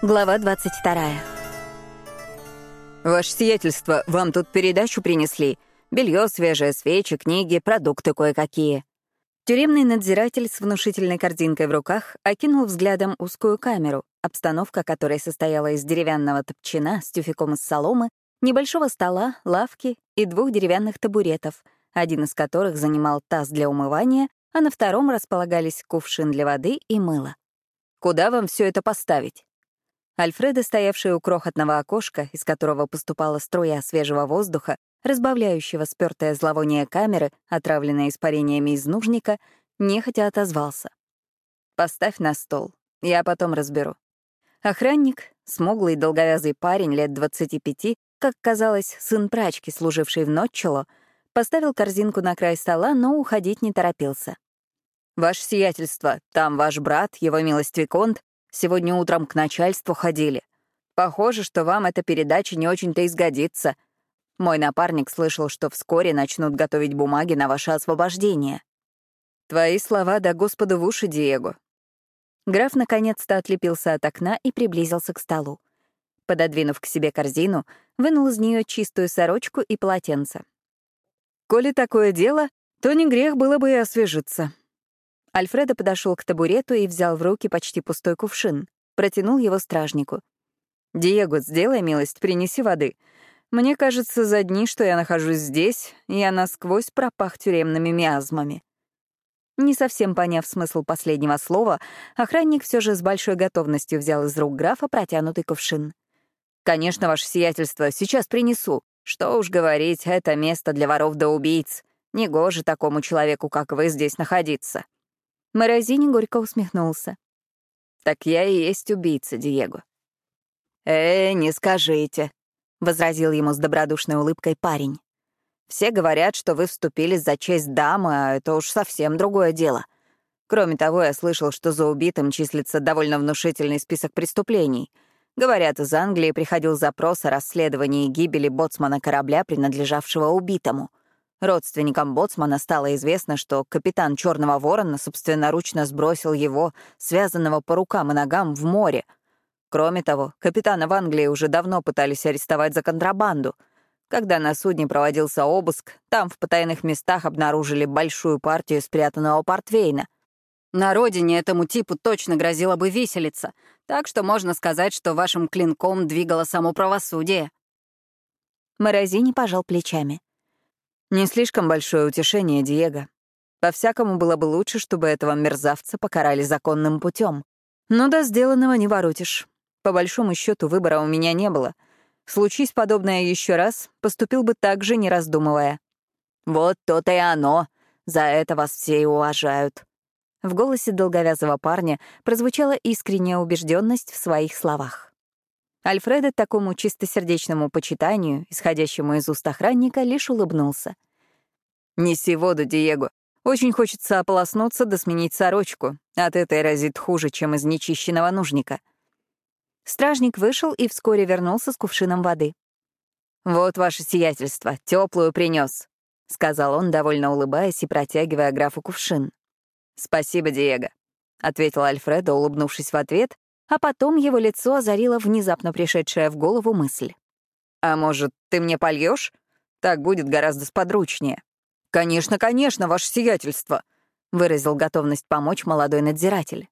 Глава 22. «Ваше сиятельство, вам тут передачу принесли. Белье свежее, свечи, книги, продукты кое-какие». Тюремный надзиратель с внушительной корзинкой в руках окинул взглядом узкую камеру, обстановка которой состояла из деревянного топчина с тюфяком из соломы, небольшого стола, лавки и двух деревянных табуретов, один из которых занимал таз для умывания, а на втором располагались кувшин для воды и мыло. «Куда вам все это поставить?» Альфреда, стоявший у крохотного окошка, из которого поступала струя свежего воздуха, разбавляющего спёртое зловоние камеры, отравленное испарениями из нужника, нехотя отозвался. «Поставь на стол, я потом разберу». Охранник, смуглый долговязый парень лет 25, как казалось, сын прачки, служивший в Нотчело, поставил корзинку на край стола, но уходить не торопился. «Ваше сиятельство, там ваш брат, его милость Виконт, Сегодня утром к начальству ходили. Похоже, что вам эта передача не очень-то изгодится. Мой напарник слышал, что вскоре начнут готовить бумаги на ваше освобождение. Твои слова да Господу в уши, Диего. Граф наконец-то отлепился от окна и приблизился к столу. Пододвинув к себе корзину, вынул из нее чистую сорочку и полотенце. «Коли такое дело, то не грех было бы и освежиться», Альфредо подошел к табурету и взял в руки почти пустой кувшин. Протянул его стражнику. «Диего, сделай милость, принеси воды. Мне кажется, за дни, что я нахожусь здесь, я насквозь пропах тюремными миазмами». Не совсем поняв смысл последнего слова, охранник все же с большой готовностью взял из рук графа протянутый кувшин. «Конечно, ваше сиятельство, сейчас принесу. Что уж говорить, это место для воров да убийц. Негоже такому человеку, как вы, здесь находиться». Морозини горько усмехнулся. «Так я и есть убийца, Диего». «Э, не скажите», — возразил ему с добродушной улыбкой парень. «Все говорят, что вы вступили за честь дамы, а это уж совсем другое дело. Кроме того, я слышал, что за убитым числится довольно внушительный список преступлений. Говорят, из Англии приходил запрос о расследовании гибели боцмана корабля, принадлежавшего убитому. Родственникам боцмана стало известно, что капитан Черного Ворона собственноручно сбросил его, связанного по рукам и ногам, в море. Кроме того, капитана в Англии уже давно пытались арестовать за контрабанду. Когда на судне проводился обыск, там в потайных местах обнаружили большую партию спрятанного портвейна. На родине этому типу точно грозила бы виселица, так что можно сказать, что вашим клинком двигало само правосудие. Морозини пожал плечами. Не слишком большое утешение, Диего. По-всякому было бы лучше, чтобы этого мерзавца покарали законным путем. Но до сделанного не воротишь. По большому счету выбора у меня не было. Случись подобное еще раз, поступил бы так же, не раздумывая. Вот то-то и оно. За это вас все и уважают. В голосе долговязого парня прозвучала искренняя убежденность в своих словах. Альфреда такому чистосердечному почитанию, исходящему из уст охранника, лишь улыбнулся. «Неси воду, Диего. Очень хочется ополоснуться да сменить сорочку. От этой разит хуже, чем из нечищенного нужника». Стражник вышел и вскоре вернулся с кувшином воды. «Вот ваше сиятельство, теплую принес, сказал он, довольно улыбаясь и протягивая графу кувшин. «Спасибо, Диего», — ответил Альфредо, улыбнувшись в ответ, а потом его лицо озарило внезапно пришедшая в голову мысль. «А может, ты мне польешь? Так будет гораздо сподручнее». «Конечно, конечно, ваше сиятельство», — выразил готовность помочь молодой надзиратель.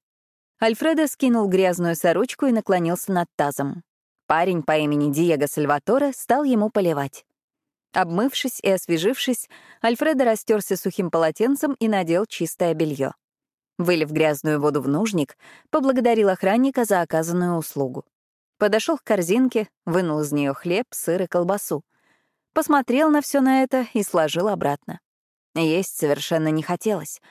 Альфредо скинул грязную сорочку и наклонился над тазом. Парень по имени Диего Сальваторе стал ему поливать. Обмывшись и освежившись, Альфредо растерся сухим полотенцем и надел чистое белье. Вылив грязную воду в нужник, поблагодарил охранника за оказанную услугу. Подошел к корзинке, вынул из нее хлеб, сыр и колбасу. Посмотрел на все на это и сложил обратно. Есть совершенно не хотелось.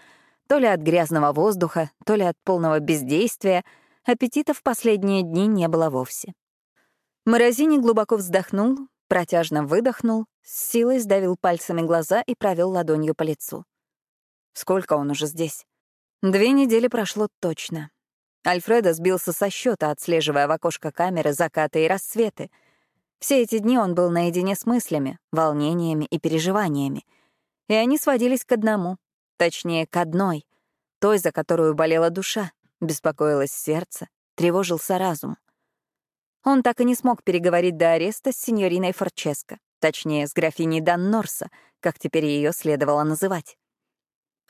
То ли от грязного воздуха, то ли от полного бездействия. Аппетита в последние дни не было вовсе. Морозини глубоко вздохнул, протяжно выдохнул, с силой сдавил пальцами глаза и провел ладонью по лицу. Сколько он уже здесь? Две недели прошло точно. Альфредо сбился со счета, отслеживая в окошко камеры закаты и рассветы. Все эти дни он был наедине с мыслями, волнениями и переживаниями. И они сводились к одному, точнее, к одной. той, за которую болела душа, беспокоилось сердце, тревожился разум. Он так и не смог переговорить до ареста с сеньориной Форческо, точнее, с графиней Дан Норса, как теперь ее следовало называть.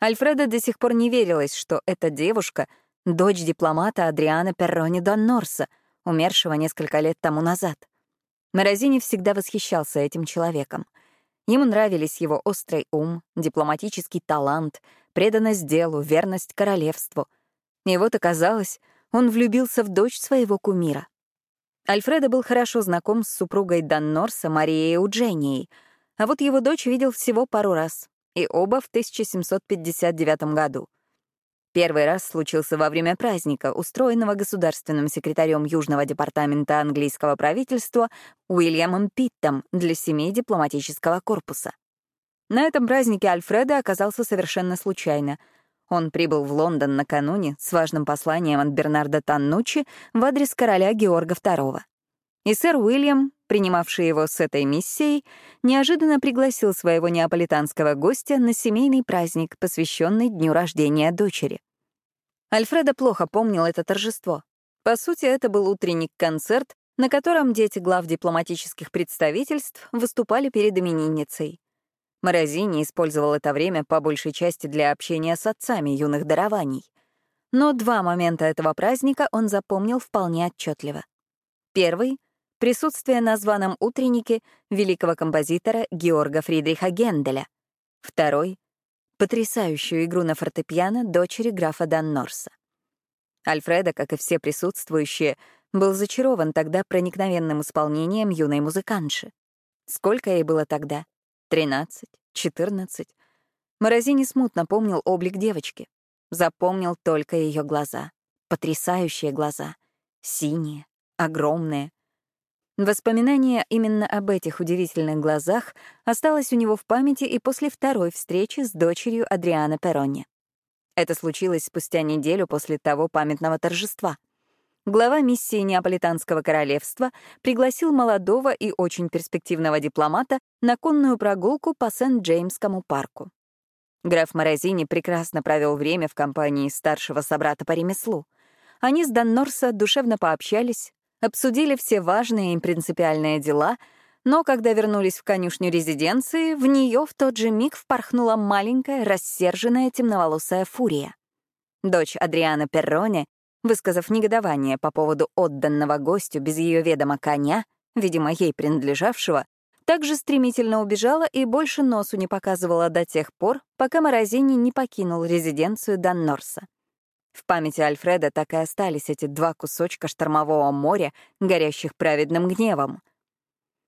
Альфреда до сих пор не верилось, что эта девушка — дочь дипломата Адриана Перрони Дан Норса, умершего несколько лет тому назад. Морозини всегда восхищался этим человеком. Ему нравились его острый ум, дипломатический талант, преданность делу, верность королевству. И вот оказалось, он влюбился в дочь своего кумира. Альфредо был хорошо знаком с супругой Даннорса Марией Удженией, а вот его дочь видел всего пару раз, и оба в 1759 году. Первый раз случился во время праздника, устроенного государственным секретарем Южного департамента английского правительства Уильямом Питтом для семей дипломатического корпуса. На этом празднике Альфреда оказался совершенно случайно. Он прибыл в Лондон накануне с важным посланием от Бернарда Таннучи в адрес короля Георга II. И сэр Уильям, принимавший его с этой миссией, неожиданно пригласил своего неаполитанского гостя на семейный праздник, посвященный дню рождения дочери. Альфредо плохо помнил это торжество. По сути, это был утренний концерт, на котором дети глав дипломатических представительств выступали перед именинницей. Морозини использовал это время по большей части для общения с отцами юных дарований. Но два момента этого праздника он запомнил вполне отчетливо. Первый — присутствие на званом утреннике великого композитора Георга Фридриха Генделя. Второй потрясающую игру на фортепиано дочери графа Даннорса. Альфреда, как и все присутствующие, был зачарован тогда проникновенным исполнением юной музыканши. Сколько ей было тогда? Тринадцать? Четырнадцать? Морозини смутно помнил облик девочки. Запомнил только ее глаза. Потрясающие глаза. Синие, огромные, Воспоминание именно об этих удивительных глазах осталось у него в памяти и после второй встречи с дочерью Адриана Перрони. Это случилось спустя неделю после того памятного торжества. Глава миссии Неаполитанского королевства пригласил молодого и очень перспективного дипломата на конную прогулку по Сент-Джеймскому парку. Граф Морозини прекрасно провел время в компании старшего собрата по ремеслу. Они с Даннорса душевно пообщались, обсудили все важные и принципиальные дела, но когда вернулись в конюшню резиденции, в нее в тот же миг впорхнула маленькая, рассерженная темноволосая фурия. Дочь Адриана Перроне, высказав негодование по поводу отданного гостю без ее ведома коня, видимо, ей принадлежавшего, также стремительно убежала и больше носу не показывала до тех пор, пока Морозини не покинул резиденцию Даннорса. В памяти Альфреда так и остались эти два кусочка штормового моря, горящих праведным гневом.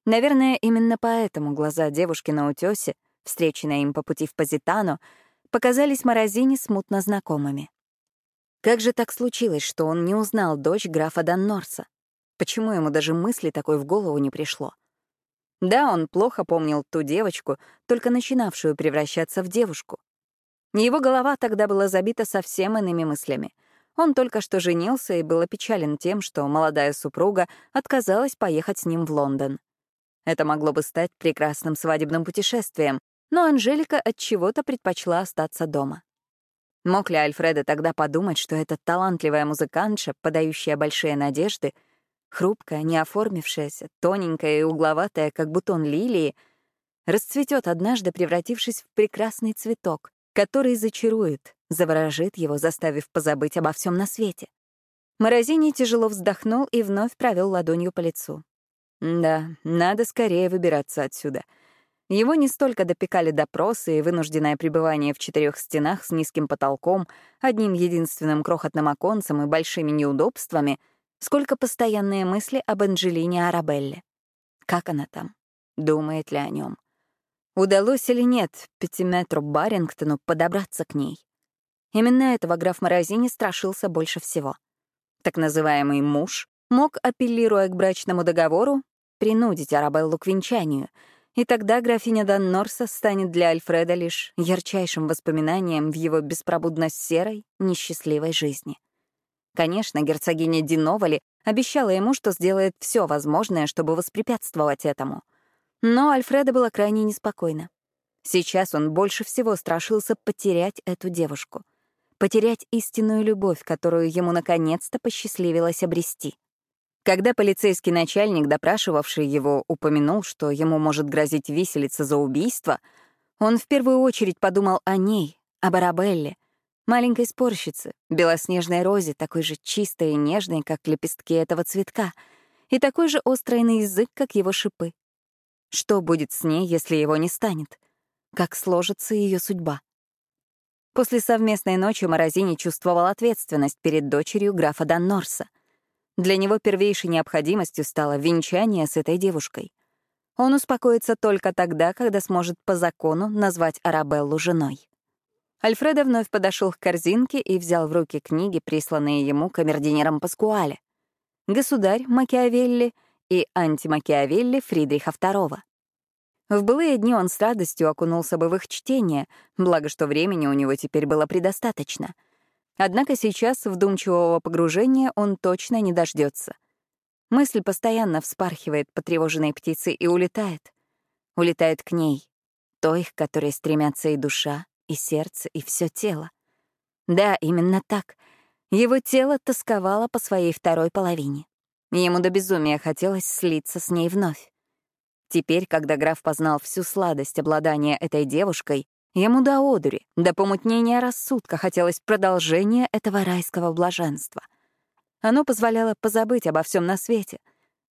Наверное, именно поэтому глаза девушки на утёсе, встреченные им по пути в Позитано, показались Морозине смутно знакомыми. Как же так случилось, что он не узнал дочь графа Даннорса? Почему ему даже мысли такой в голову не пришло? Да, он плохо помнил ту девочку, только начинавшую превращаться в девушку. Его голова тогда была забита совсем иными мыслями. Он только что женился и был опечален тем, что молодая супруга отказалась поехать с ним в Лондон. Это могло бы стать прекрасным свадебным путешествием, но Анжелика от чего-то предпочла остаться дома. Мог ли Альфреда тогда подумать, что эта талантливая музыкантша, подающая большие надежды, хрупкая, не оформившаяся, тоненькая и угловатая, как бутон лилии, расцветет однажды, превратившись в прекрасный цветок, который зачарует, заворожит его, заставив позабыть обо всем на свете. Морозини тяжело вздохнул и вновь провел ладонью по лицу. Да, надо скорее выбираться отсюда. Его не столько допекали допросы и вынужденное пребывание в четырех стенах с низким потолком, одним единственным крохотным оконцем и большими неудобствами, сколько постоянные мысли об Анджелине Арабелле. Как она там? Думает ли о нем? Удалось или нет пятиметру Барингтону подобраться к ней? Именно этого граф Морозини страшился больше всего. Так называемый муж мог, апеллируя к брачному договору, принудить Арабеллу к венчанию, и тогда графиня Даннорса станет для Альфреда лишь ярчайшим воспоминанием в его беспробудно серой, несчастливой жизни. Конечно, герцогиня Диновали обещала ему, что сделает все возможное, чтобы воспрепятствовать этому — но Альфреда было крайне неспокойно. Сейчас он больше всего страшился потерять эту девушку. потерять истинную любовь, которую ему наконец-то посчастливилось обрести. Когда полицейский начальник, допрашивавший его, упомянул, что ему может грозить виселица за убийство, он в первую очередь подумал о ней, об Арабелле, маленькой спорщице, белоснежной розе, такой же чистой и нежной, как лепестки этого цветка, и такой же острый на язык, как его шипы. Что будет с ней, если его не станет? Как сложится ее судьба? После совместной ночи Морозини чувствовал ответственность перед дочерью графа Даннорса. Для него первейшей необходимостью стало венчание с этой девушкой. Он успокоится только тогда, когда сможет по закону назвать Арабеллу женой. Альфредо вновь подошел к корзинке и взял в руки книги, присланные ему камердинером Паскуале. «Государь» Макиавелли и «Антимакиавелли» Фридриха II. В былые дни он с радостью окунулся бы в их чтение, благо что времени у него теперь было предостаточно. Однако сейчас вдумчивого погружения он точно не дождется. Мысль постоянно вспархивает потревоженной птицей и улетает. Улетает к ней, той, к которой стремятся и душа, и сердце, и все тело. Да, именно так. Его тело тосковало по своей второй половине. Ему до безумия хотелось слиться с ней вновь. Теперь, когда граф познал всю сладость обладания этой девушкой, ему до одури, до помутнения рассудка хотелось продолжения этого райского блаженства. Оно позволяло позабыть обо всем на свете,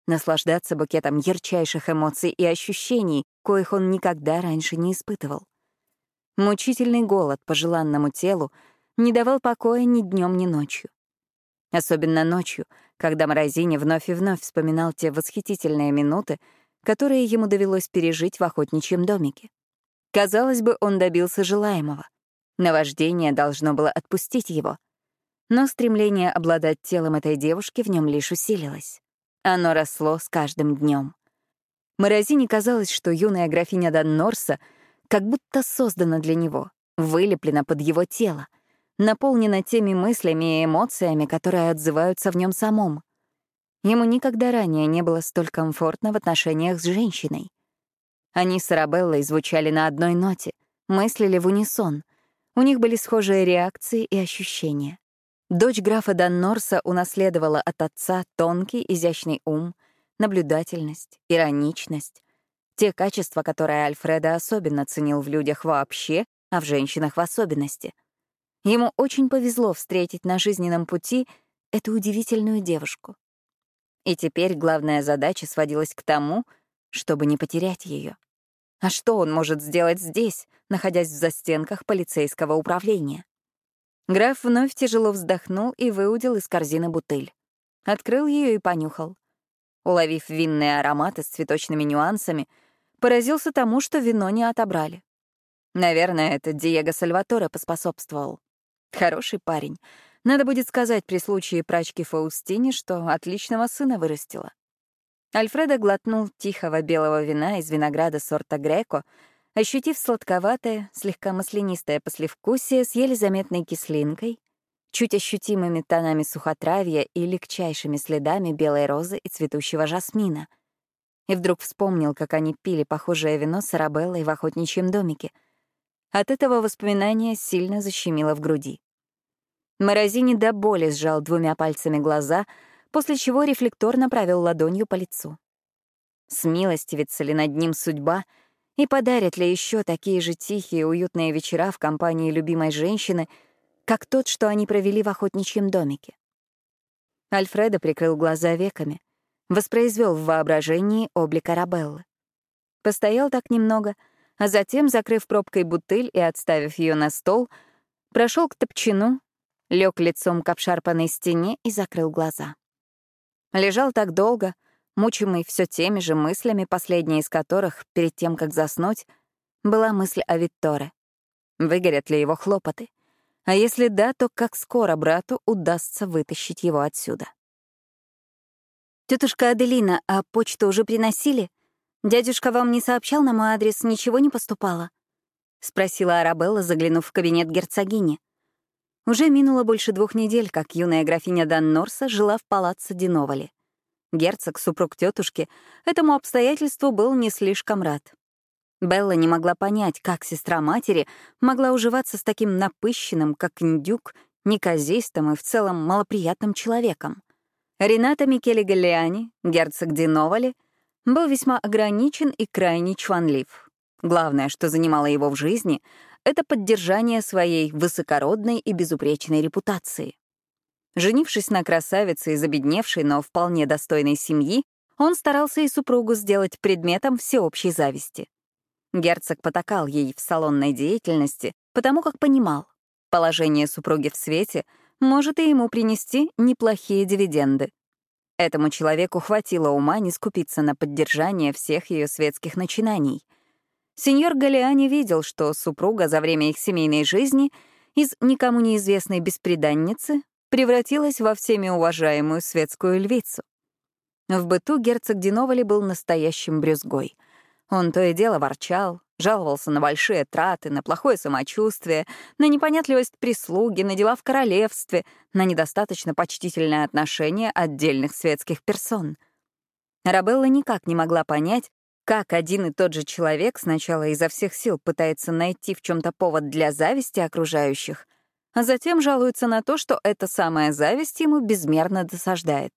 наслаждаться букетом ярчайших эмоций и ощущений, коих он никогда раньше не испытывал. Мучительный голод по желанному телу не давал покоя ни днем, ни ночью. Особенно ночью, когда Морозини вновь и вновь вспоминал те восхитительные минуты, которые ему довелось пережить в охотничьем домике. Казалось бы, он добился желаемого. Наваждение должно было отпустить его. Но стремление обладать телом этой девушки в нем лишь усилилось. Оно росло с каждым днем. Морозине казалось, что юная графиня Даннорса как будто создана для него, вылеплена под его тело, наполнена теми мыслями и эмоциями, которые отзываются в нем самом. Ему никогда ранее не было столь комфортно в отношениях с женщиной. Они с Арабеллой звучали на одной ноте, мыслили в унисон. У них были схожие реакции и ощущения. Дочь графа Даннорса унаследовала от отца тонкий, изящный ум, наблюдательность, ироничность, те качества, которые Альфреда особенно ценил в людях вообще, а в женщинах в особенности. Ему очень повезло встретить на жизненном пути эту удивительную девушку. И теперь главная задача сводилась к тому, чтобы не потерять ее. А что он может сделать здесь, находясь в застенках полицейского управления? Граф вновь тяжело вздохнул и выудил из корзины бутыль. Открыл ее и понюхал. Уловив винные ароматы с цветочными нюансами, поразился тому, что вино не отобрали. Наверное, это Диего Сальваторе поспособствовал. Хороший парень, надо будет сказать при случае прачки Фаустине, что отличного сына вырастила. Альфредо глотнул тихого белого вина из винограда сорта Греко, ощутив сладковатое, слегка маслянистое послевкусие с еле заметной кислинкой, чуть ощутимыми тонами сухотравья и легчайшими следами белой розы и цветущего жасмина. И вдруг вспомнил, как они пили похожее вино с Арабеллой в охотничьем домике. От этого воспоминания сильно защемило в груди. Морозини до боли сжал двумя пальцами глаза, после чего рефлекторно провел ладонью по лицу. Смилостивится ли над ним судьба и подарит ли еще такие же тихие, уютные вечера в компании любимой женщины, как тот, что они провели в охотничьем домике? Альфредо прикрыл глаза веками, воспроизвел в воображении облик Арабеллы. Постоял так немного, а затем, закрыв пробкой бутыль и отставив ее на стол, прошел к топчину лег лицом к обшарпанной стене и закрыл глаза. Лежал так долго, мучимый все теми же мыслями, последняя из которых, перед тем, как заснуть, была мысль о Витторе. Выгорят ли его хлопоты? А если да, то как скоро брату удастся вытащить его отсюда? Тетушка Аделина, а почту уже приносили? Дядюшка вам не сообщал на мой адрес, ничего не поступало? — спросила Арабелла, заглянув в кабинет герцогини. Уже минуло больше двух недель, как юная графиня Даннорса жила в палаццо Диновали. Герцог, супруг тетушки, этому обстоятельству был не слишком рад. Белла не могла понять, как сестра матери могла уживаться с таким напыщенным, как индюк, неказистым и в целом малоприятным человеком. Рената Микеле Галлиани, герцог Диновали, был весьма ограничен и крайне чванлив. Главное, что занимало его в жизни, это поддержание своей высокородной и безупречной репутации. Женившись на красавице из обедневшей, но вполне достойной семьи, он старался и супругу сделать предметом всеобщей зависти. Герцог потакал ей в салонной деятельности, потому как понимал, положение супруги в свете может и ему принести неплохие дивиденды. Этому человеку хватило ума не скупиться на поддержание всех ее светских начинаний. Сеньор Галиани видел, что супруга за время их семейной жизни из никому неизвестной бесприданницы превратилась во всеми уважаемую светскую львицу. В быту герцог Диновали был настоящим брюзгой. Он то и дело ворчал, жаловался на большие траты, на плохое самочувствие, на непонятливость прислуги, на дела в королевстве, на недостаточно почтительное отношение отдельных светских персон. Рабелла никак не могла понять, как один и тот же человек сначала изо всех сил пытается найти в чем то повод для зависти окружающих, а затем жалуется на то, что эта самая зависть ему безмерно досаждает.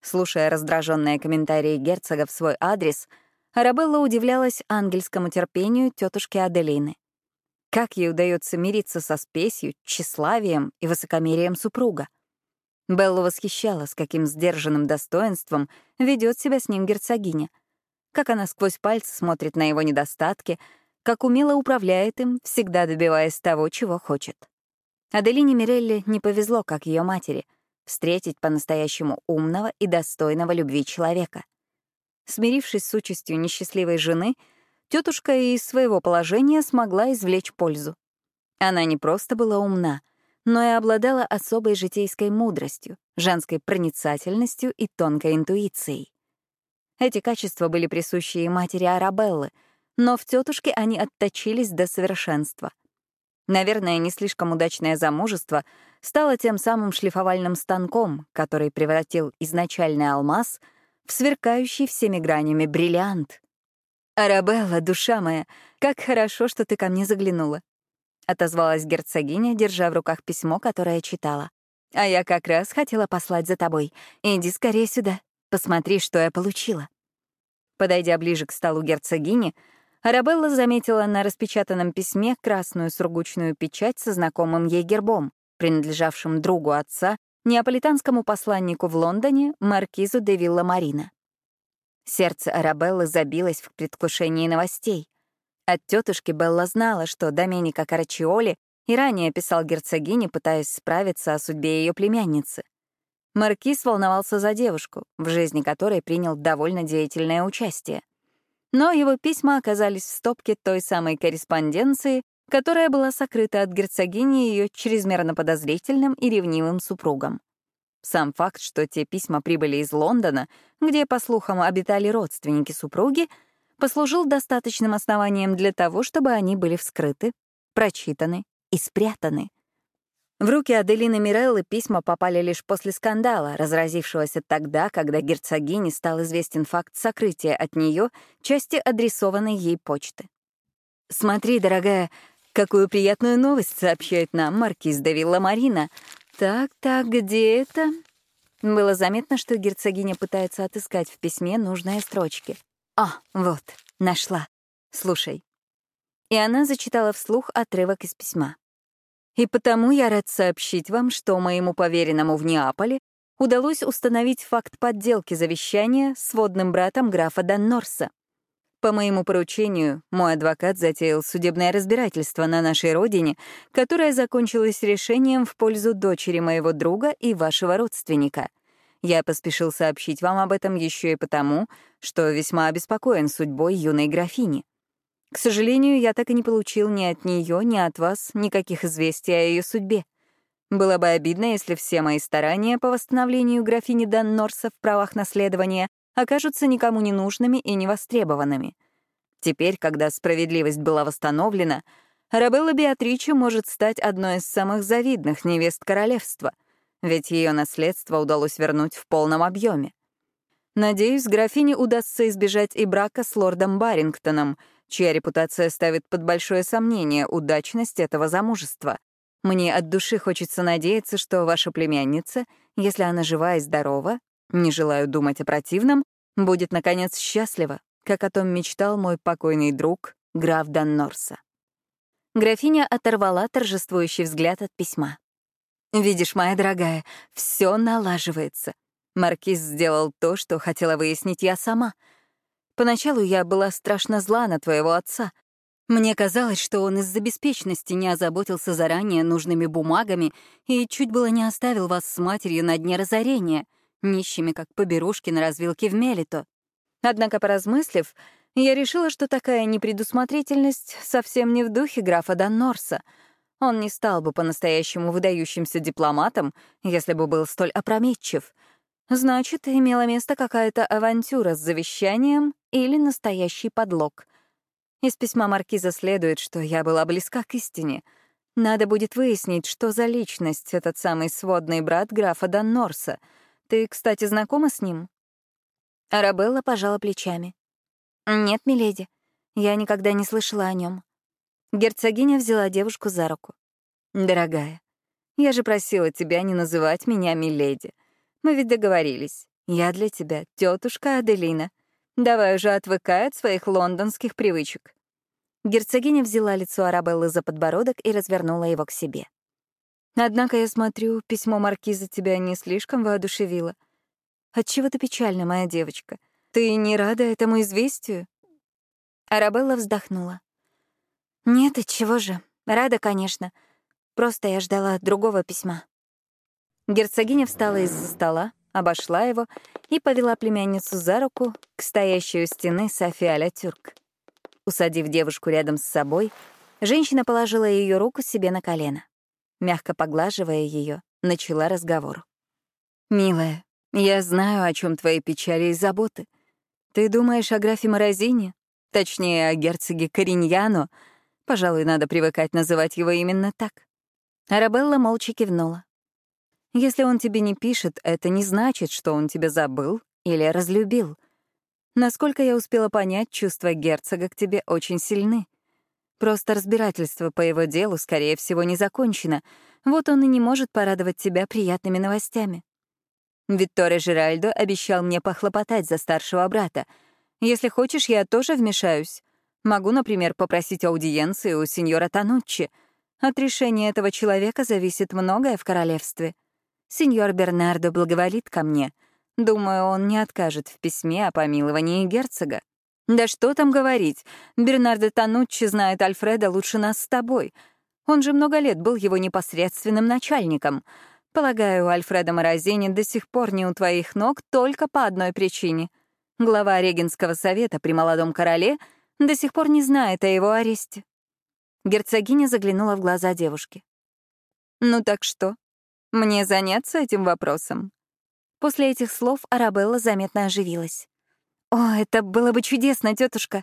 Слушая раздраженные комментарии герцога в свой адрес, Арабелла удивлялась ангельскому терпению тетушки Аделины. Как ей удается мириться со спесью, тщеславием и высокомерием супруга? Беллу восхищала, с каким сдержанным достоинством ведет себя с ним герцогиня, как она сквозь пальцы смотрит на его недостатки, как умело управляет им, всегда добиваясь того, чего хочет. Аделине Мирелли не повезло, как ее матери — встретить по-настоящему умного и достойного любви человека. Смирившись с участью несчастливой жены, тетушка из своего положения смогла извлечь пользу. Она не просто была умна, но и обладала особой житейской мудростью, женской проницательностью и тонкой интуицией. Эти качества были присущи и матери Арабеллы, но в тетушке они отточились до совершенства — Наверное, не слишком удачное замужество стало тем самым шлифовальным станком, который превратил изначальный алмаз в сверкающий всеми гранями бриллиант. «Арабелла, душа моя, как хорошо, что ты ко мне заглянула», — отозвалась герцогиня, держа в руках письмо, которое читала. «А я как раз хотела послать за тобой. Иди скорее сюда, посмотри, что я получила». Подойдя ближе к столу герцогини, Арабелла заметила на распечатанном письме красную сургучную печать со знакомым ей гербом, принадлежавшим другу отца, неаполитанскому посланнику в Лондоне, маркизу де Вилла Марина. Сердце Арабеллы забилось в предвкушении новостей. От тетушки Белла знала, что Доменика Карачиоли и ранее писал герцогине, пытаясь справиться о судьбе ее племянницы. Маркиз волновался за девушку, в жизни которой принял довольно деятельное участие. Но его письма оказались в стопке той самой корреспонденции, которая была сокрыта от герцогини ее чрезмерно подозрительным и ревнивым супругом. Сам факт, что те письма прибыли из Лондона, где, по слухам, обитали родственники супруги, послужил достаточным основанием для того, чтобы они были вскрыты, прочитаны и спрятаны. В руки Аделины Миреллы письма попали лишь после скандала, разразившегося тогда, когда герцогине стал известен факт сокрытия от нее части адресованной ей почты. «Смотри, дорогая, какую приятную новость сообщает нам маркиз де Вилла Марина. Так-так, где это?» Было заметно, что герцогиня пытается отыскать в письме нужные строчки. «А, вот, нашла. Слушай». И она зачитала вслух отрывок из письма. И потому я рад сообщить вам, что моему поверенному в Неаполе удалось установить факт подделки завещания с водным братом графа Даннорса. По моему поручению, мой адвокат затеял судебное разбирательство на нашей родине, которое закончилось решением в пользу дочери моего друга и вашего родственника. Я поспешил сообщить вам об этом еще и потому, что весьма обеспокоен судьбой юной графини. К сожалению, я так и не получил ни от нее, ни от вас никаких известий о ее судьбе. Было бы обидно, если все мои старания по восстановлению графини Даннорса в правах наследования окажутся никому не нужными и невостребованными. Теперь, когда справедливость была восстановлена, Арабелла Беатриче может стать одной из самых завидных невест королевства, ведь ее наследство удалось вернуть в полном объеме. Надеюсь, графине удастся избежать и брака с лордом Барингтоном — чья репутация ставит под большое сомнение удачность этого замужества. Мне от души хочется надеяться, что ваша племянница, если она жива и здорова, не желаю думать о противном, будет, наконец, счастлива, как о том мечтал мой покойный друг, граф Даннорса. Графиня оторвала торжествующий взгляд от письма. «Видишь, моя дорогая, все налаживается. Маркиз сделал то, что хотела выяснить я сама. Поначалу я была страшно зла на твоего отца. Мне казалось, что он из-за беспечности не озаботился заранее нужными бумагами и чуть было не оставил вас с матерью на дне разорения, нищими, как поберушки на развилке в Мелито. Однако, поразмыслив, я решила, что такая непредусмотрительность совсем не в духе графа Даннорса. Он не стал бы по-настоящему выдающимся дипломатом, если бы был столь опрометчив. Значит, имела место какая-то авантюра с завещанием или настоящий подлог. Из письма Маркиза следует, что я была близка к истине. Надо будет выяснить, что за личность этот самый сводный брат графа Даннорса. Ты, кстати, знакома с ним? Арабелла пожала плечами. «Нет, миледи, я никогда не слышала о нем. Герцогиня взяла девушку за руку. «Дорогая, я же просила тебя не называть меня миледи. Мы ведь договорились. Я для тебя тетушка Аделина. Давай уже отвыкай от своих лондонских привычек». Герцогиня взяла лицо Арабеллы за подбородок и развернула его к себе. «Однако я смотрю, письмо маркиза тебя не слишком воодушевило. Отчего ты печальна, моя девочка? Ты не рада этому известию? Арабелла вздохнула. Нет, от чего же? Рада, конечно. Просто я ждала другого письма. Герцогиня встала из-за стола, обошла его и повела племянницу за руку к стоящей у стены Софи Аля Тюрк. Усадив девушку рядом с собой, женщина положила ее руку себе на колено. Мягко поглаживая ее, начала разговор. «Милая, я знаю, о чем твои печали и заботы. Ты думаешь о графе Морозине? Точнее, о герцоге Кориньяно? Пожалуй, надо привыкать называть его именно так. Арабелла молча кивнула. Если он тебе не пишет, это не значит, что он тебя забыл или разлюбил. Насколько я успела понять, чувства герцога к тебе очень сильны. Просто разбирательство по его делу, скорее всего, не закончено. Вот он и не может порадовать тебя приятными новостями. Витторе Жиральдо обещал мне похлопотать за старшего брата. Если хочешь, я тоже вмешаюсь. Могу, например, попросить аудиенции у сеньора Тануччи. От решения этого человека зависит многое в королевстве. Сеньор Бернардо благоволит ко мне. Думаю, он не откажет в письме о помиловании герцога. Да что там говорить, Бернардо Тануччи знает Альфреда лучше нас с тобой. Он же много лет был его непосредственным начальником — Полагаю, Альфреда Морозини до сих пор не у твоих ног только по одной причине. Глава Регенского совета при молодом короле до сих пор не знает о его аресте. Герцогиня заглянула в глаза девушки. «Ну так что? Мне заняться этим вопросом?» После этих слов Арабелла заметно оживилась. «О, это было бы чудесно, тетушка!»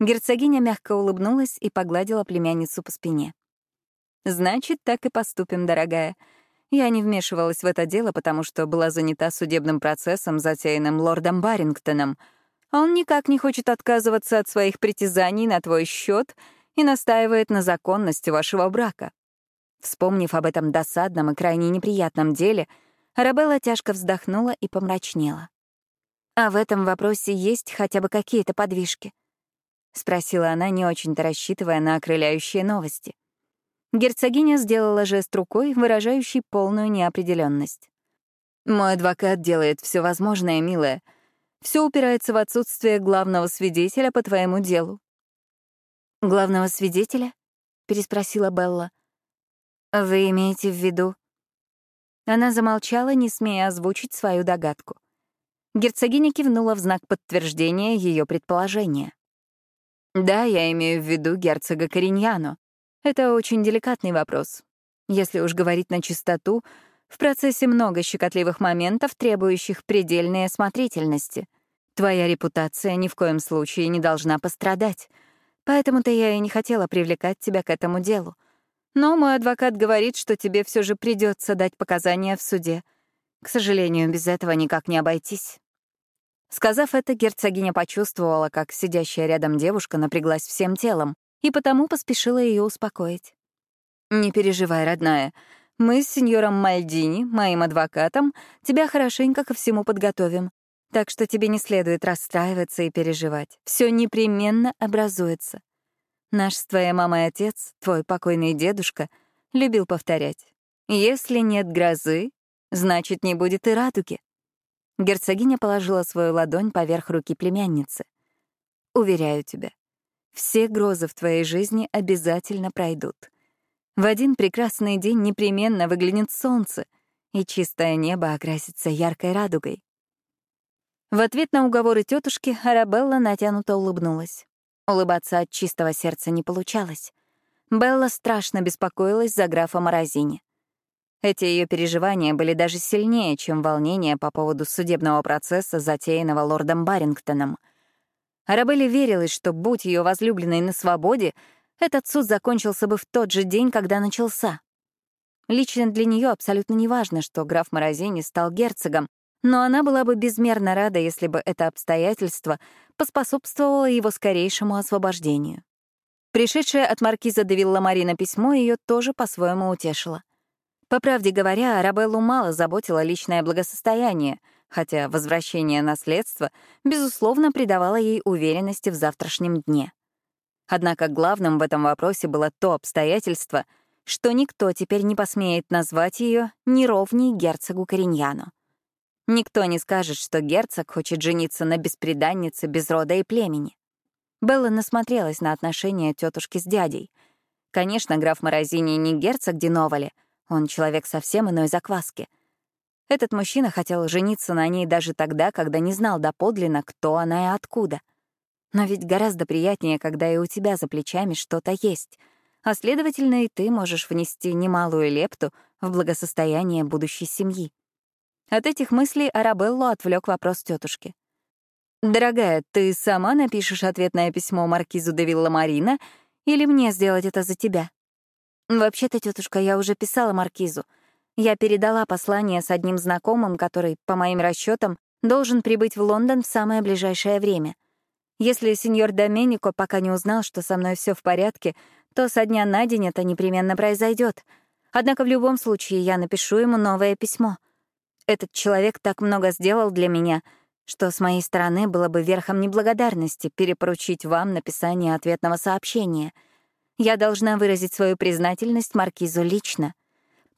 Герцогиня мягко улыбнулась и погладила племянницу по спине. «Значит, так и поступим, дорогая. Я не вмешивалась в это дело, потому что была занята судебным процессом, затеянным лордом Барингтоном. Он никак не хочет отказываться от своих притязаний на твой счет и настаивает на законности вашего брака. Вспомнив об этом досадном и крайне неприятном деле, Арабелла тяжко вздохнула и помрачнела. «А в этом вопросе есть хотя бы какие-то подвижки?» — спросила она, не очень-то рассчитывая на окрыляющие новости. Герцогиня сделала жест рукой, выражающий полную неопределенность. «Мой адвокат делает все возможное, милая. Все упирается в отсутствие главного свидетеля по твоему делу». «Главного свидетеля?» — переспросила Белла. «Вы имеете в виду?» Она замолчала, не смея озвучить свою догадку. Герцогиня кивнула в знак подтверждения ее предположения. «Да, я имею в виду герцога Кориньяно. Это очень деликатный вопрос. Если уж говорить на чистоту, в процессе много щекотливых моментов, требующих предельной осмотрительности. Твоя репутация ни в коем случае не должна пострадать. Поэтому-то я и не хотела привлекать тебя к этому делу. Но мой адвокат говорит, что тебе все же придется дать показания в суде. К сожалению, без этого никак не обойтись. Сказав это, герцогиня почувствовала, как сидящая рядом девушка напряглась всем телом, и потому поспешила ее успокоить. «Не переживай, родная. Мы с сеньором Мальдини, моим адвокатом, тебя хорошенько ко всему подготовим. Так что тебе не следует расстраиваться и переживать. Все непременно образуется. Наш с твоей мамой отец, твой покойный дедушка, любил повторять. Если нет грозы, значит, не будет и радуги. Герцогиня положила свою ладонь поверх руки племянницы. Уверяю тебя, все грозы в твоей жизни обязательно пройдут. В один прекрасный день непременно выглянет солнце, и чистое небо окрасится яркой радугой. В ответ на уговоры тетушки Арабелла натянуто улыбнулась. Улыбаться от чистого сердца не получалось. Белла страшно беспокоилась за графа Морозини. Эти ее переживания были даже сильнее, чем волнение по поводу судебного процесса, затеянного лордом Барингтоном. Арабелле верилось, что, будь ее возлюбленной на свободе, этот суд закончился бы в тот же день, когда начался. Лично для нее абсолютно неважно, что граф Морозини стал герцогом, но она была бы безмерно рада, если бы это обстоятельство поспособствовало его скорейшему освобождению. Пришедшее от маркиза де Вилламарина письмо ее тоже по-своему утешило. По правде говоря, Арабеллу мало заботило личное благосостояние, хотя возвращение наследства, безусловно, придавало ей уверенности в завтрашнем дне. Однако главным в этом вопросе было то обстоятельство, что никто теперь не посмеет назвать ее неровней герцогу Кориньяну. Никто не скажет, что герцог хочет жениться на бесприданнице без рода и племени. Белла насмотрелась на отношения тетушки с дядей. Конечно, граф Морозини не герцог Диновали, он человек совсем иной закваски. Этот мужчина хотел жениться на ней даже тогда, когда не знал доподлинно, кто она и откуда. Но ведь гораздо приятнее, когда и у тебя за плечами что-то есть, а следовательно, и ты можешь внести немалую лепту в благосостояние будущей семьи. От этих мыслей Арабеллу отвлек вопрос тетушки. «Дорогая, ты сама напишешь ответное письмо маркизу де Марина или мне сделать это за тебя?» «Вообще-то, тетушка, я уже писала маркизу. Я передала послание с одним знакомым, который, по моим расчетам, должен прибыть в Лондон в самое ближайшее время. Если сеньор Доменико пока не узнал, что со мной все в порядке, то со дня на день это непременно произойдет. Однако в любом случае я напишу ему новое письмо. Этот человек так много сделал для меня — что с моей стороны было бы верхом неблагодарности перепоручить вам написание ответного сообщения. Я должна выразить свою признательность Маркизу лично.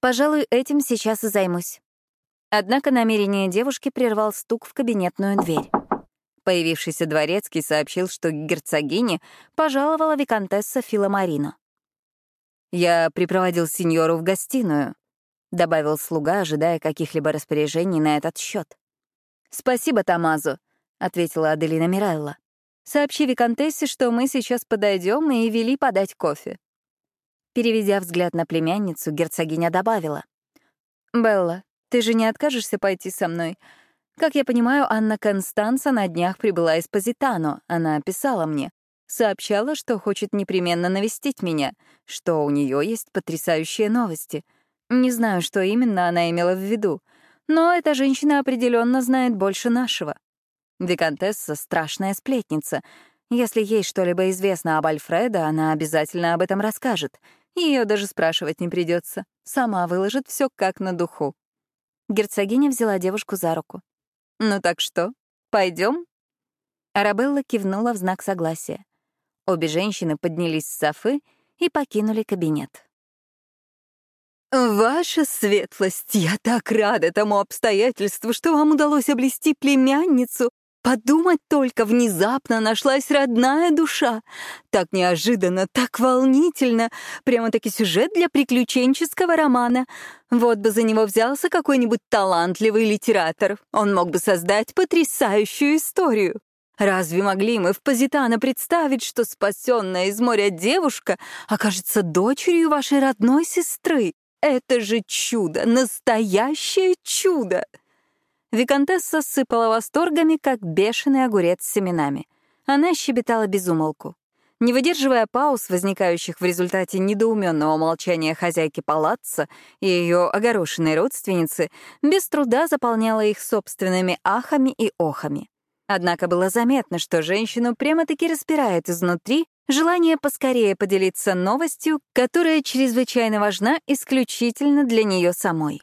Пожалуй, этим сейчас и займусь. Однако намерение девушки прервал стук в кабинетную дверь. Появившийся дворецкий сообщил, что герцогине пожаловала виконтесса Филомарина. «Я припроводил сеньору в гостиную», — добавил слуга, ожидая каких-либо распоряжений на этот счет. «Спасибо, Тамазу», — ответила Аделина Мирелла. «Сообщи Викантессе, что мы сейчас подойдем и вели подать кофе». Переведя взгляд на племянницу, герцогиня добавила. «Белла, ты же не откажешься пойти со мной? Как я понимаю, Анна Констанца на днях прибыла из Позитано. Она писала мне. Сообщала, что хочет непременно навестить меня, что у нее есть потрясающие новости. Не знаю, что именно она имела в виду — но эта женщина определенно знает больше нашего. Викантесса — страшная сплетница. Если ей что-либо известно об Альфредо, она обязательно об этом расскажет. Ее даже спрашивать не придется. Сама выложит все как на духу. Герцогиня взяла девушку за руку. «Ну так что, пойдем? Арабелла кивнула в знак согласия. Обе женщины поднялись с софы и покинули кабинет. «Ваша светлость, я так рада тому обстоятельству, что вам удалось облести племянницу. Подумать только, внезапно нашлась родная душа. Так неожиданно, так волнительно. Прямо-таки сюжет для приключенческого романа. Вот бы за него взялся какой-нибудь талантливый литератор. Он мог бы создать потрясающую историю. Разве могли мы в Позитано представить, что спасенная из моря девушка окажется дочерью вашей родной сестры? Это же чудо, настоящее чудо! Викантесса сыпала восторгами, как бешеный огурец с семенами. Она щебетала безумолку. Не выдерживая пауз, возникающих в результате недоуменного молчания хозяйки палаца и ее огорошенной родственницы, без труда заполняла их собственными ахами и охами. Однако было заметно, что женщину прямо-таки распирает изнутри желание поскорее поделиться новостью, которая чрезвычайно важна исключительно для нее самой.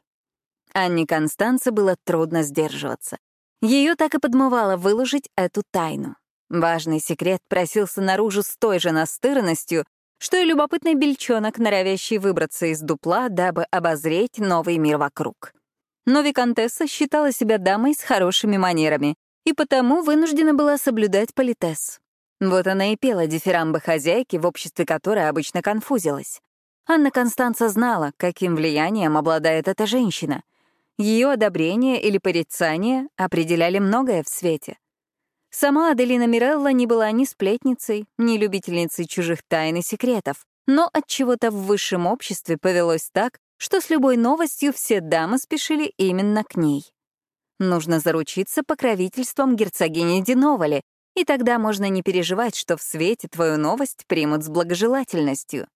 Анне Констанце было трудно сдерживаться. Ее так и подмывало выложить эту тайну. Важный секрет просился наружу с той же настырностью, что и любопытный бельчонок, норовящий выбраться из дупла, дабы обозреть новый мир вокруг. Но Викантесса считала себя дамой с хорошими манерами и потому вынуждена была соблюдать политес. Вот она и пела дифирамбы хозяйки, в обществе которой обычно конфузилась. Анна Констанца знала, каким влиянием обладает эта женщина. Ее одобрение или порицание определяли многое в свете. Сама Аделина Мирелла не была ни сплетницей, ни любительницей чужих тайн и секретов, но от чего то в высшем обществе повелось так, что с любой новостью все дамы спешили именно к ней. Нужно заручиться покровительством герцогини Диновали, и тогда можно не переживать, что в свете твою новость примут с благожелательностью.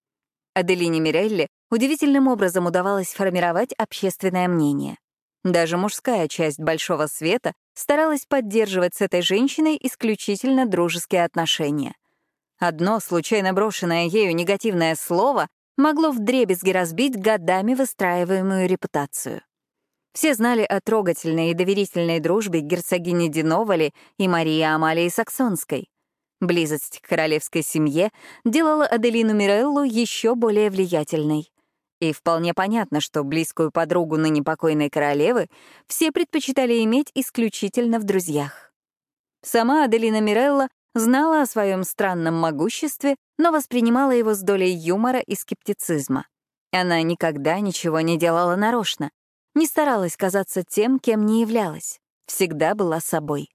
Аделине Мирелли удивительным образом удавалось формировать общественное мнение. Даже мужская часть большого света старалась поддерживать с этой женщиной исключительно дружеские отношения. Одно случайно брошенное ею негативное слово могло вдребезги разбить годами выстраиваемую репутацию. Все знали о трогательной и доверительной дружбе герцогини Диновали и Марии Амалии Саксонской. Близость к королевской семье делала Аделину Миреллу еще более влиятельной. И вполне понятно, что близкую подругу ныне покойной королевы все предпочитали иметь исключительно в друзьях. Сама Аделина Мирелла знала о своем странном могуществе, но воспринимала его с долей юмора и скептицизма. Она никогда ничего не делала нарочно, не старалась казаться тем, кем не являлась. Всегда была собой.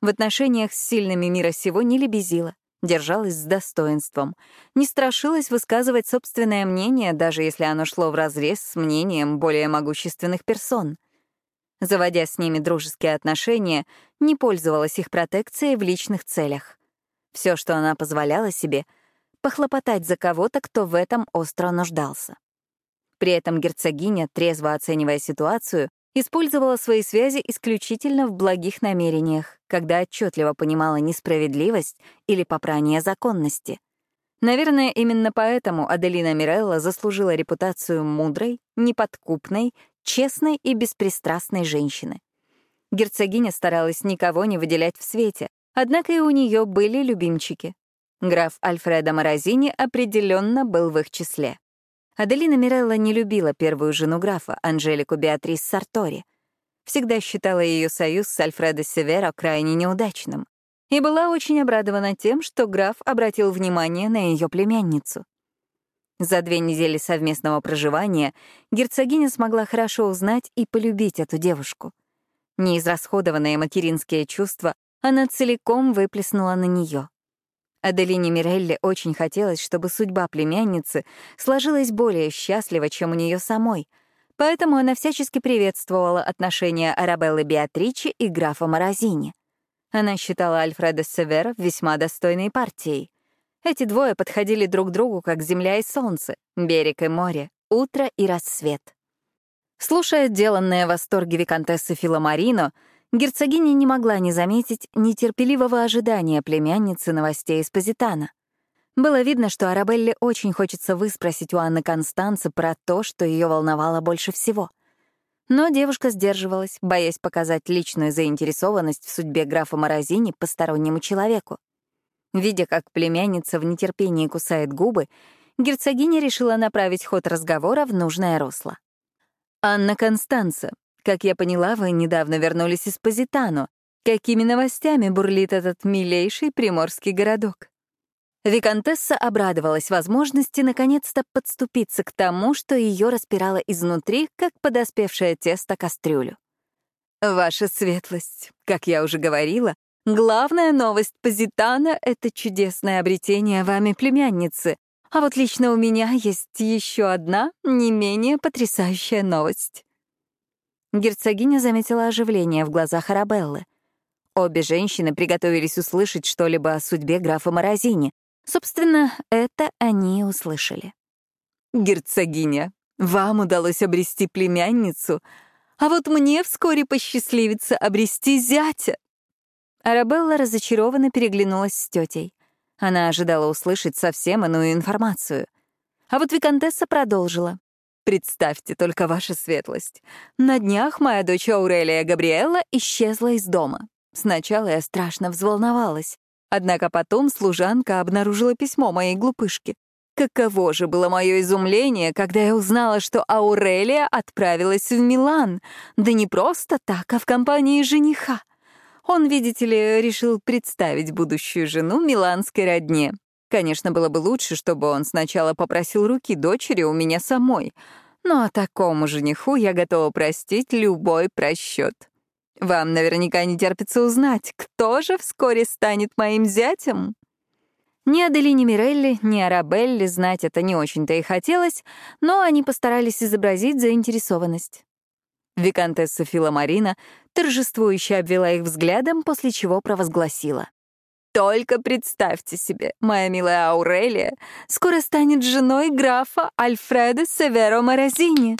В отношениях с сильными мира сего не лебезила, держалась с достоинством, не страшилась высказывать собственное мнение, даже если оно шло вразрез с мнением более могущественных персон. Заводя с ними дружеские отношения, не пользовалась их протекцией в личных целях. Все, что она позволяла себе — похлопотать за кого-то, кто в этом остро нуждался. При этом герцогиня, трезво оценивая ситуацию, использовала свои связи исключительно в благих намерениях, когда отчетливо понимала несправедливость или попрание законности. Наверное, именно поэтому Аделина Мирелла заслужила репутацию мудрой, неподкупной, честной и беспристрастной женщины. Герцогиня старалась никого не выделять в свете, однако и у нее были любимчики. Граф Альфредо Морозини определенно был в их числе. Аделина Мирелла не любила первую жену графа, Анжелику Беатрис Сартори. Всегда считала ее союз с Альфредо Северо крайне неудачным и была очень обрадована тем, что граф обратил внимание на ее племянницу. За две недели совместного проживания герцогиня смогла хорошо узнать и полюбить эту девушку. Неизрасходованные материнские чувства она целиком выплеснула на нее. Аделине Мирелли очень хотелось, чтобы судьба племянницы сложилась более счастливо, чем у нее самой, поэтому она всячески приветствовала отношения Арабеллы Беатричи и графа Морозини. Она считала Альфреда Севера весьма достойной партией. Эти двое подходили друг другу как земля и солнце, берег и море, утро и рассвет. Слушая деланные восторги виконтессы Филомарино, герцогиня не могла не заметить нетерпеливого ожидания племянницы новостей из Позитана. Было видно, что Арабелле очень хочется выспросить у Анны Констанцы про то, что ее волновало больше всего. Но девушка сдерживалась, боясь показать личную заинтересованность в судьбе графа Морозини постороннему человеку. Видя, как племянница в нетерпении кусает губы, герцогиня решила направить ход разговора в нужное русло. «Анна Констанца, как я поняла, вы недавно вернулись из Позитано. Какими новостями бурлит этот милейший приморский городок? Викантесса обрадовалась возможности наконец-то подступиться к тому, что ее распирало изнутри, как подоспевшее тесто кастрюлю. «Ваша светлость, как я уже говорила, главная новость Позитана — это чудесное обретение вами племянницы, а вот лично у меня есть еще одна, не менее потрясающая новость». Герцогиня заметила оживление в глазах Арабеллы. Обе женщины приготовились услышать что-либо о судьбе графа Морозини. Собственно, это они услышали. «Герцогиня, вам удалось обрести племянницу, а вот мне вскоре посчастливится обрести зятя». Арабелла разочарованно переглянулась с тетей. Она ожидала услышать совсем иную информацию. А вот Викантесса продолжила. «Представьте только ваша светлость. На днях моя дочь Аурелия Габриэлла исчезла из дома. Сначала я страшно взволновалась. Однако потом служанка обнаружила письмо моей глупышки. Каково же было мое изумление, когда я узнала, что Аурелия отправилась в Милан. Да не просто так, а в компании жениха. Он, видите ли, решил представить будущую жену миланской родне. Конечно, было бы лучше, чтобы он сначала попросил руки дочери у меня самой. Но такому жениху я готова простить любой просчет. Вам наверняка не терпится узнать, кто же вскоре станет моим зятем. Ни Аделине Мирелли, ни Арабелле знать это не очень-то и хотелось, но они постарались изобразить заинтересованность. Викантесса Филомарина торжествующе обвела их взглядом, после чего провозгласила. «Только представьте себе, моя милая Аурелия скоро станет женой графа Альфреда Северо Морозини».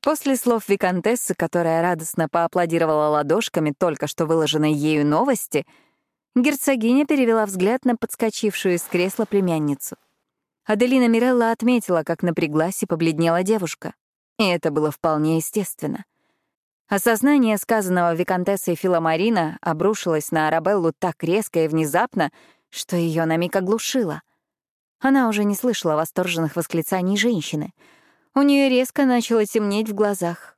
После слов Викантессы, которая радостно поаплодировала ладошками только что выложенной ею новости, герцогиня перевела взгляд на подскочившую из кресла племянницу. Аделина Мирелла отметила, как напряглась и побледнела девушка. И это было вполне естественно. Осознание сказанного виконтессой Филомарина обрушилось на Арабеллу так резко и внезапно, что ее на миг оглушило. Она уже не слышала восторженных восклицаний женщины. У нее резко начало темнеть в глазах.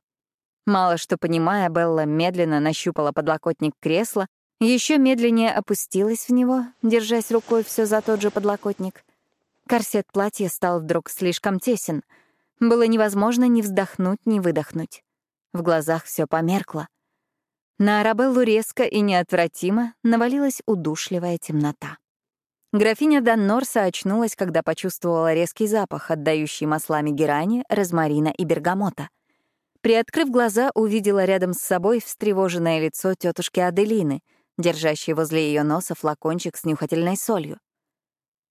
Мало что понимая, Белла медленно нащупала подлокотник кресла, еще медленнее опустилась в него, держась рукой все за тот же подлокотник. Корсет платья стал вдруг слишком тесен — было невозможно ни вздохнуть, ни выдохнуть. В глазах все померкло. На Арабеллу резко и неотвратимо навалилась удушливая темнота. Графиня Даннорса очнулась, когда почувствовала резкий запах, отдающий маслами герани, розмарина и бергамота. Приоткрыв глаза, увидела рядом с собой встревоженное лицо тетушки Аделины, держащей возле ее носа флакончик с нюхательной солью.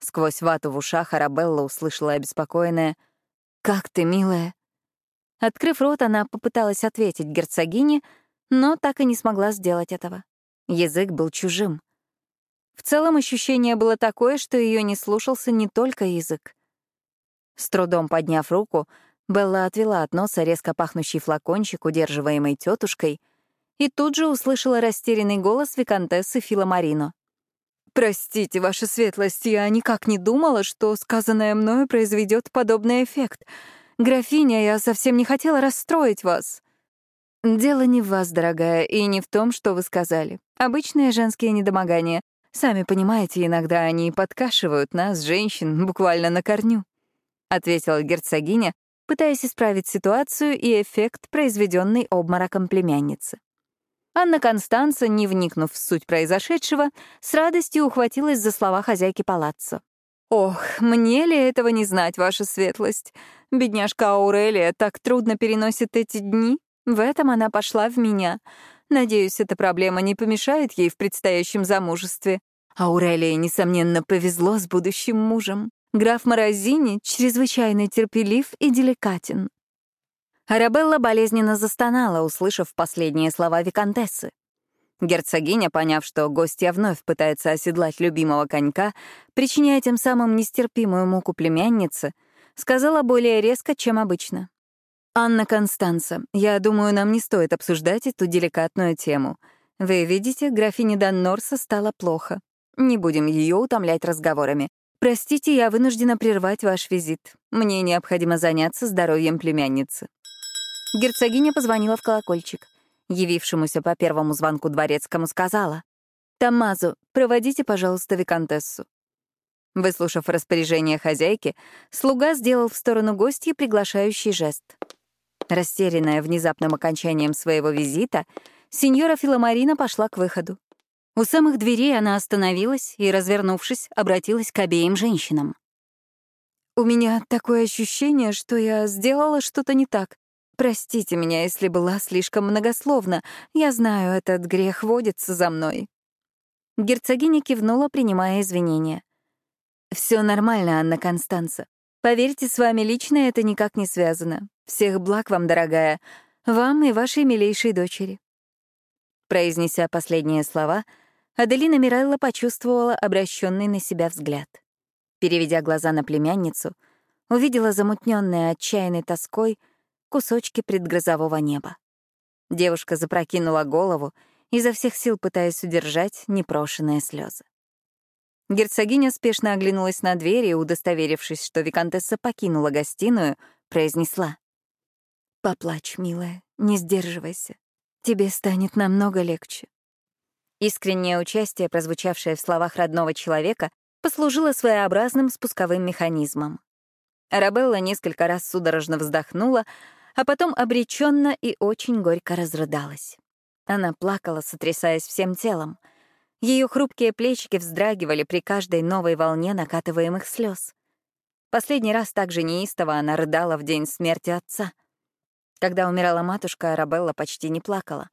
Сквозь вату в ушах Арабелла услышала обеспокоенное — «Как ты, милая?» Открыв рот, она попыталась ответить герцогине, но так и не смогла сделать этого. Язык был чужим. В целом ощущение было такое, что ее не слушался не только язык. С трудом подняв руку, Белла отвела от носа резко пахнущий флакончик, удерживаемый тетушкой, и тут же услышала растерянный голос виконтессы Филомарино. «Простите, ваша светлость, я никак не думала, что сказанное мною произведет подобный эффект. Графиня, я совсем не хотела расстроить вас». «Дело не в вас, дорогая, и не в том, что вы сказали. Обычные женские недомогания. Сами понимаете, иногда они подкашивают нас, женщин, буквально на корню», — ответила герцогиня, пытаясь исправить ситуацию и эффект, произведенный обмороком племянницы. Анна Констанца, не вникнув в суть произошедшего, с радостью ухватилась за слова хозяйки палаццо. «Ох, мне ли этого не знать, ваша светлость? Бедняжка Аурелия так трудно переносит эти дни. В этом она пошла в меня. Надеюсь, эта проблема не помешает ей в предстоящем замужестве. Аурелии, несомненно, повезло с будущим мужем. Граф Морозини чрезвычайно терпелив и деликатен. Арабелла болезненно застонала, услышав последние слова виконтессы. Герцогиня, поняв, что гостья вновь пытается оседлать любимого конька, причиняя тем самым нестерпимую муку племянницы, сказала более резко, чем обычно. «Анна Констанца, я думаю, нам не стоит обсуждать эту деликатную тему. Вы видите, графине Даннорса стало плохо. Не будем ее утомлять разговорами. Простите, я вынуждена прервать ваш визит. Мне необходимо заняться здоровьем племянницы». Герцогиня позвонила в колокольчик. Явившемуся по первому звонку дворецкому сказала. «Тамазу, проводите, пожалуйста, виконтессу». Выслушав распоряжение хозяйки, слуга сделал в сторону гостья приглашающий жест. Растерянная внезапным окончанием своего визита, сеньора Филомарина пошла к выходу. У самых дверей она остановилась и, развернувшись, обратилась к обеим женщинам. «У меня такое ощущение, что я сделала что-то не так. Простите меня, если была слишком многословна. Я знаю, этот грех водится за мной». Герцогиня кивнула, принимая извинения. Все нормально, Анна Констанца. Поверьте, с вами лично это никак не связано. Всех благ вам, дорогая, вам и вашей милейшей дочери». Произнеся последние слова, Аделина Мирелла почувствовала обращенный на себя взгляд. Переведя глаза на племянницу, увидела замутненные отчаянной тоской кусочки предгрозового неба. Девушка запрокинула голову, изо всех сил пытаясь удержать непрошенные слезы. Герцогиня спешно оглянулась на дверь и, удостоверившись, что виконтесса покинула гостиную, произнесла. «Поплачь, милая, не сдерживайся. Тебе станет намного легче». Искреннее участие, прозвучавшее в словах родного человека, послужило своеобразным спусковым механизмом. Арабелла несколько раз судорожно вздохнула, а потом обреченно и очень горько разрыдалась. Она плакала, сотрясаясь всем телом — ее хрупкие плечики вздрагивали при каждой новой волне накатываемых слез. Последний раз так же неистово она рыдала в день смерти отца. Когда умирала матушка, Арабелла почти не плакала.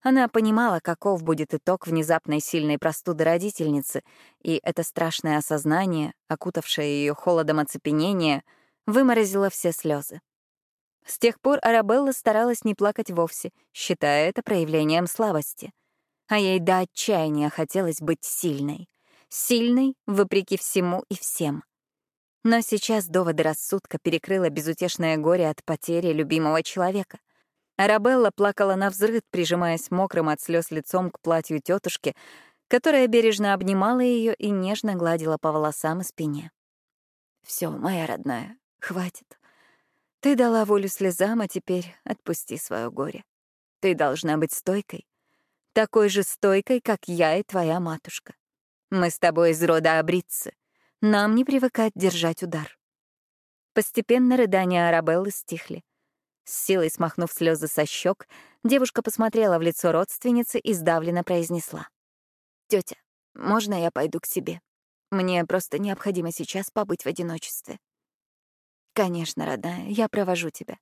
Она понимала, каков будет итог внезапной сильной простуды родительницы, и это страшное осознание, окутавшее ее холодом оцепенения, выморозило все слезы. С тех пор Арабелла старалась не плакать вовсе, считая это проявлением слабости — а ей до отчаяния хотелось быть сильной. Сильной, вопреки всему и всем. Но сейчас доводы рассудка перекрыло безутешное горе от потери любимого человека. Арабелла плакала на взрыв, прижимаясь мокрым от слез лицом к платью тетушки, которая бережно обнимала ее и нежно гладила по волосам и спине. Все, моя родная, хватит. Ты дала волю слезам, а теперь отпусти свое горе. Ты должна быть стойкой, такой же стойкой, как я и твоя матушка. Мы с тобой из рода Абритцы. Нам не привыкать держать удар. Постепенно рыдания Арабеллы стихли. С силой смахнув слезы со щек, девушка посмотрела в лицо родственницы и сдавленно произнесла. «Тетя, можно я пойду к себе? Мне просто необходимо сейчас побыть в одиночестве». «Конечно, родная, я провожу тебя».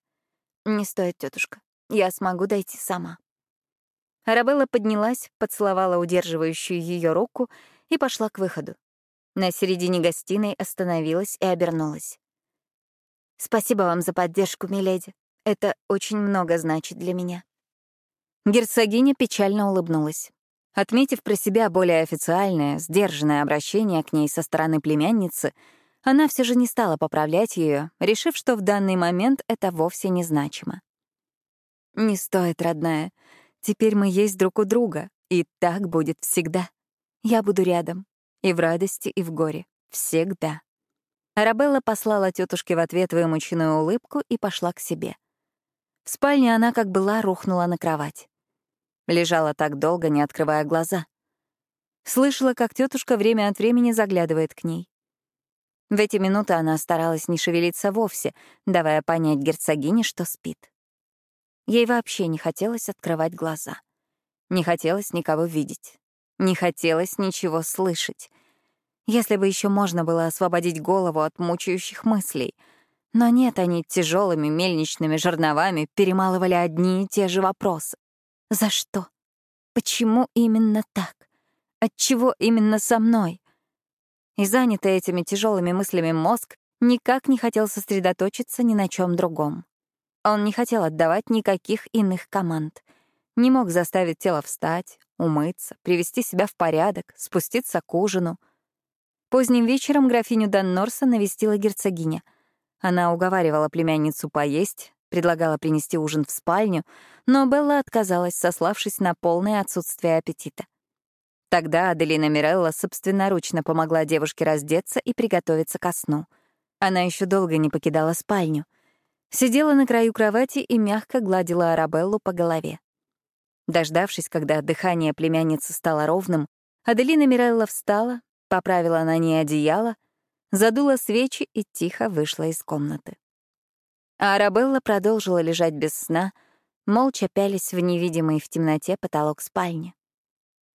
«Не стоит, тетушка. Я смогу дойти сама». Арабелла поднялась, поцеловала удерживающую ее руку и пошла к выходу. На середине гостиной остановилась и обернулась. «Спасибо вам за поддержку, миледи. Это очень много значит для меня». Герцогиня печально улыбнулась. Отметив про себя более официальное, сдержанное обращение к ней со стороны племянницы, она все же не стала поправлять ее, решив, что в данный момент это вовсе не значимо. «Не стоит, родная. Теперь мы есть друг у друга, и так будет всегда. Я буду рядом. И в радости, и в горе. Всегда. Арабелла послала тетушке в ответ вымученную улыбку и пошла к себе. В спальне она, как была, рухнула на кровать. Лежала так долго, не открывая глаза. Слышала, как тетушка время от времени заглядывает к ней. В эти минуты она старалась не шевелиться вовсе, давая понять герцогине, что спит. Ей вообще не хотелось открывать глаза. Не хотелось никого видеть. Не хотелось ничего слышать. Если бы еще можно было освободить голову от мучающих мыслей. Но нет, они тяжелыми мельничными жерновами перемалывали одни и те же вопросы. За что? Почему именно так? Отчего именно со мной? И занятый этими тяжелыми мыслями мозг никак не хотел сосредоточиться ни на чем другом. Он не хотел отдавать никаких иных команд. Не мог заставить тело встать, умыться, привести себя в порядок, спуститься к ужину. Поздним вечером графиню Даннорса навестила герцогиня. Она уговаривала племянницу поесть, предлагала принести ужин в спальню, но Белла отказалась, сославшись на полное отсутствие аппетита. Тогда Аделина Мирелла собственноручно помогла девушке раздеться и приготовиться ко сну. Она еще долго не покидала спальню — Сидела на краю кровати и мягко гладила Арабеллу по голове. Дождавшись, когда дыхание племянницы стало ровным, Аделина Мирелла встала, поправила на ней одеяло, задула свечи и тихо вышла из комнаты. А Арабелла продолжила лежать без сна, молча пялись в невидимый в темноте потолок спальни.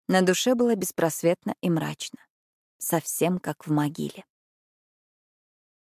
На душе было беспросветно и мрачно, совсем как в могиле.